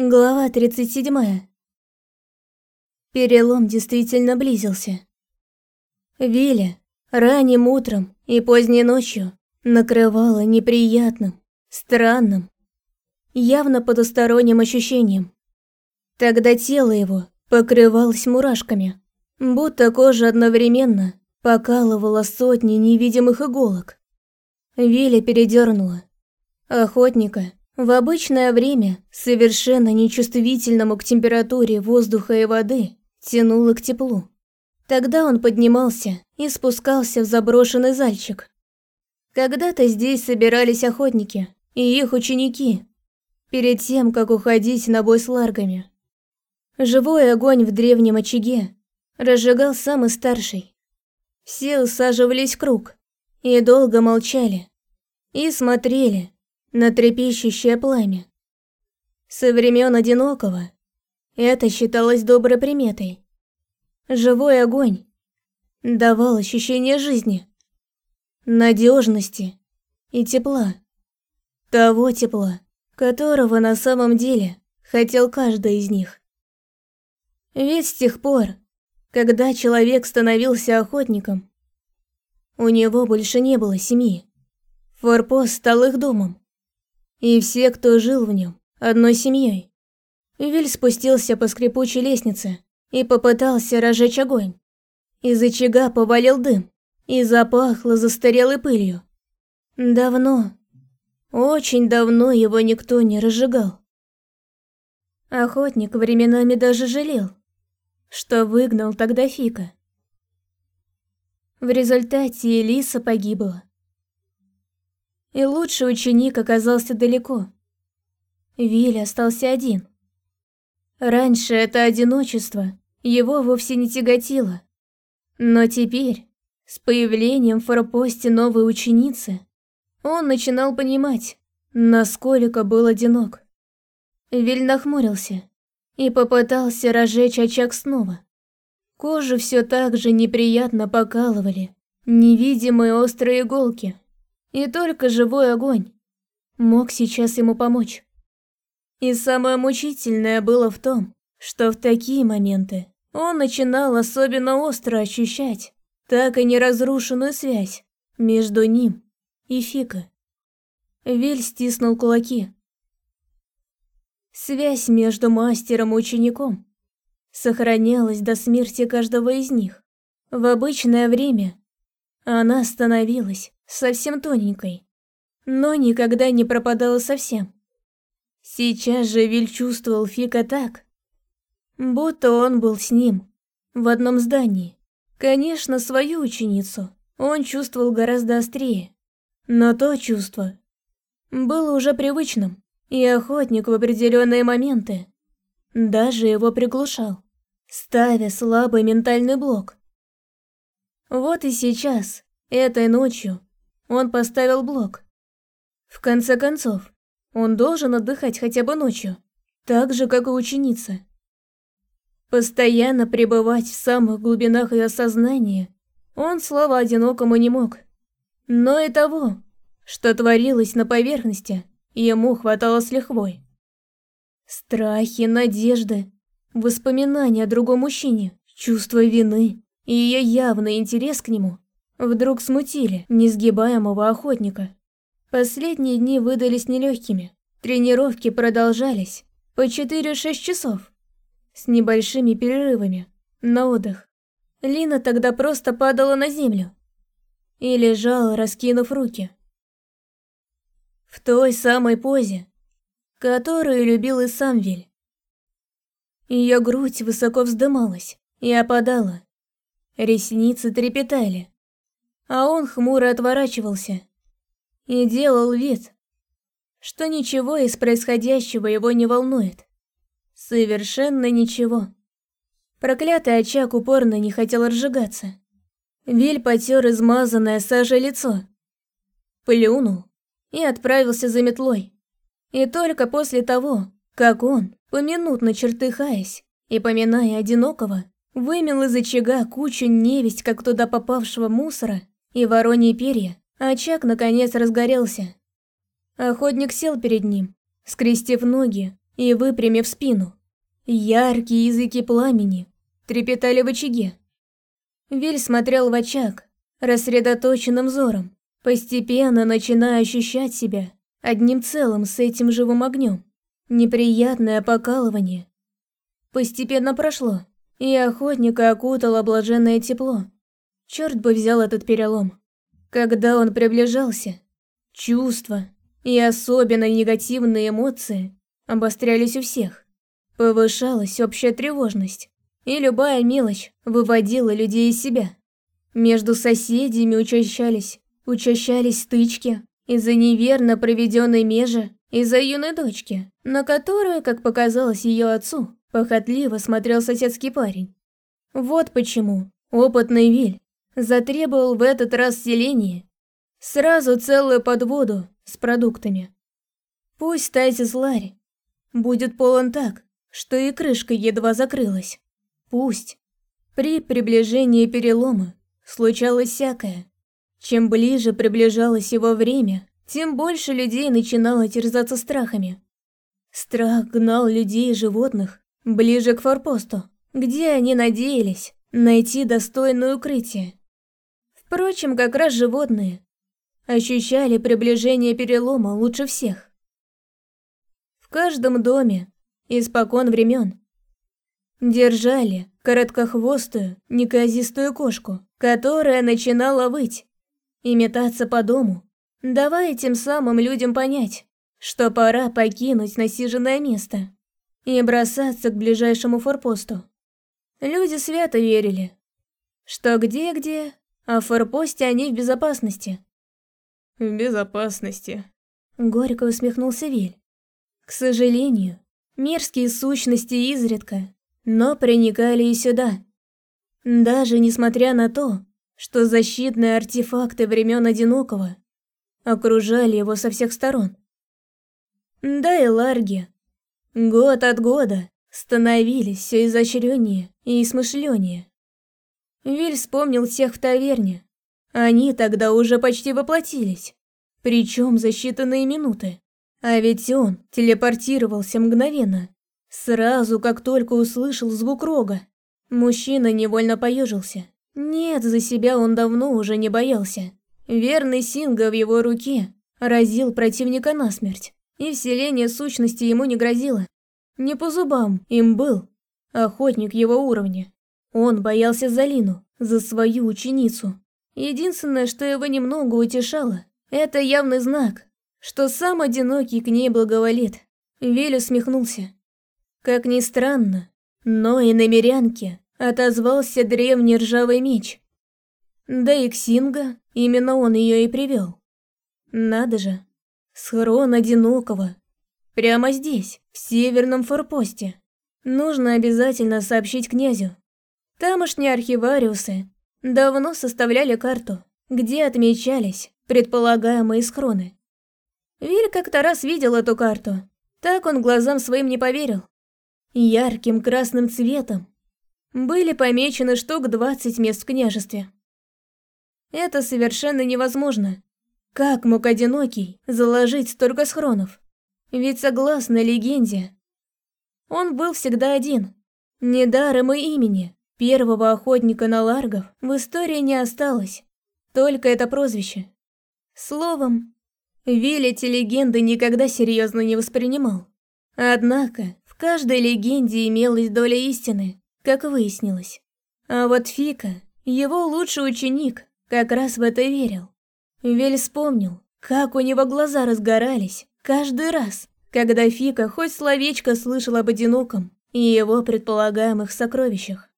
Глава 37. Перелом действительно близился. Виля ранним утром и поздней ночью накрывала неприятным, странным, явно потусторонним ощущением. Тогда тело его покрывалось мурашками, будто кожа одновременно покалывала сотни невидимых иголок. Виля передернула. Охотника в обычное время, совершенно нечувствительному к температуре воздуха и воды, тянуло к теплу. Тогда он поднимался и спускался в заброшенный зальчик. Когда-то здесь собирались охотники и их ученики, перед тем, как уходить на бой с ларгами. Живой огонь в древнем очаге разжигал самый старший. Все усаживались в круг и долго молчали и смотрели, на трепещущее пламя. Со времен одинокого это считалось доброй приметой. Живой огонь давал ощущение жизни, надежности и тепла. Того тепла, которого на самом деле хотел каждый из них. Ведь с тех пор, когда человек становился охотником, у него больше не было семьи. Форпост стал их домом и все, кто жил в нем, одной семьей. Виль спустился по скрипучей лестнице и попытался разжечь огонь. Из очага повалил дым и запахло застарелой пылью. Давно, очень давно его никто не разжигал. Охотник временами даже жалел, что выгнал тогда Фика. В результате Элиса погибла и лучший ученик оказался далеко. Вилли остался один. Раньше это одиночество его вовсе не тяготило. Но теперь, с появлением в форпосте новой ученицы, он начинал понимать, насколько был одинок. Виль нахмурился и попытался разжечь очаг снова. Кожу все так же неприятно покалывали невидимые острые иголки. И только живой огонь мог сейчас ему помочь. И самое мучительное было в том, что в такие моменты он начинал особенно остро ощущать так и неразрушенную связь между ним и Фика. Виль стиснул кулаки. Связь между мастером и учеником сохранялась до смерти каждого из них. В обычное время она становилась совсем тоненькой, но никогда не пропадала совсем. Сейчас же Виль чувствовал Фика так, будто он был с ним в одном здании. Конечно, свою ученицу он чувствовал гораздо острее, но то чувство было уже привычным, и охотник в определенные моменты даже его приглушал, ставя слабый ментальный блок. Вот и сейчас, этой ночью, он поставил блок. В конце концов, он должен отдыхать хотя бы ночью, так же, как и ученица. Постоянно пребывать в самых глубинах ее сознания он, слава одинокому, не мог. Но и того, что творилось на поверхности, ему хватало с лихвой. Страхи, надежды, воспоминания о другом мужчине, чувство вины и ее явный интерес к нему вдруг смутили несгибаемого охотника. Последние дни выдались нелегкими. Тренировки продолжались по 4-6 часов с небольшими перерывами на отдых. Лина тогда просто падала на землю и лежала, раскинув руки. В той самой позе, которую любил и сам Виль. Ее грудь высоко вздымалась и опадала. Ресницы трепетали а он хмуро отворачивался и делал вид, что ничего из происходящего его не волнует. Совершенно ничего. Проклятый очаг упорно не хотел разжигаться. Виль потер измазанное сажей лицо, плюнул и отправился за метлой. И только после того, как он, поминутно чертыхаясь и поминая одинокого, вымел из очага кучу невесть, как туда попавшего мусора, и вороньи перья, очаг наконец разгорелся. Охотник сел перед ним, скрестив ноги и выпрямив спину. Яркие языки пламени трепетали в очаге. Виль смотрел в очаг, рассредоточенным взором, постепенно начиная ощущать себя одним целым с этим живым огнем. Неприятное покалывание постепенно прошло, и охотника окутало блаженное тепло. Черт бы взял этот перелом. Когда он приближался, чувства и особенно негативные эмоции обострялись у всех. Повышалась общая тревожность, и любая мелочь выводила людей из себя. Между соседями учащались, учащались стычки из-за неверно проведенной межи из-за юной дочки, на которую, как показалось ее отцу, похотливо смотрел соседский парень. Вот почему опытный Виль затребовал в этот раз селение сразу целую подводу с продуктами. Пусть Тайсис Ларри будет полон так, что и крышка едва закрылась. Пусть. При приближении перелома случалось всякое. Чем ближе приближалось его время, тем больше людей начинало терзаться страхами. Страх гнал людей и животных ближе к форпосту, где они надеялись найти достойное укрытие. Впрочем, как раз животные ощущали приближение перелома лучше всех. В каждом доме, испокон времен, держали короткохвостую, неказистую кошку, которая начинала выть и метаться по дому, давая тем самым людям понять, что пора покинуть насиженное место и бросаться к ближайшему форпосту. Люди свято верили, что где-где, а в форпосте они в безопасности. В безопасности. Горько усмехнулся Виль. К сожалению, мерзкие сущности изредка, но проникали и сюда. Даже несмотря на то, что защитные артефакты времен Одинокого окружали его со всех сторон. Да и Ларги год от года становились все изощреннее и смышленнее. Виль вспомнил всех в таверне. Они тогда уже почти воплотились, причем за считанные минуты. А ведь он телепортировался мгновенно, сразу как только услышал звук рога. Мужчина невольно поежился. Нет, за себя он давно уже не боялся. Верный Синга в его руке разил противника насмерть, и вселение сущности ему не грозило. Не по зубам им был охотник его уровня. Он боялся за Лину, за свою ученицу. Единственное, что его немного утешало, это явный знак, что сам одинокий к ней благоволит. Вель усмехнулся. Как ни странно, но и на мирянке отозвался древний ржавый меч. Да и Ксинга Именно он ее и привел. Надо же. Схрон одинокого. Прямо здесь, в северном форпосте. Нужно обязательно сообщить князю. Тамошние архивариусы давно составляли карту, где отмечались предполагаемые схроны. Виль как-то раз видел эту карту. Так он глазам своим не поверил. Ярким красным цветом были помечены штук 20 мест в княжестве. Это совершенно невозможно. Как мог одинокий заложить столько схронов? Ведь согласно легенде, он был всегда один. Недаром и имени первого охотника на ларгов в истории не осталось. Только это прозвище. Словом, Виль эти легенды никогда серьезно не воспринимал. Однако, в каждой легенде имелась доля истины, как выяснилось. А вот Фика, его лучший ученик, как раз в это верил. Вель вспомнил, как у него глаза разгорались каждый раз, когда Фика хоть словечко слышал об одиноком и его предполагаемых сокровищах.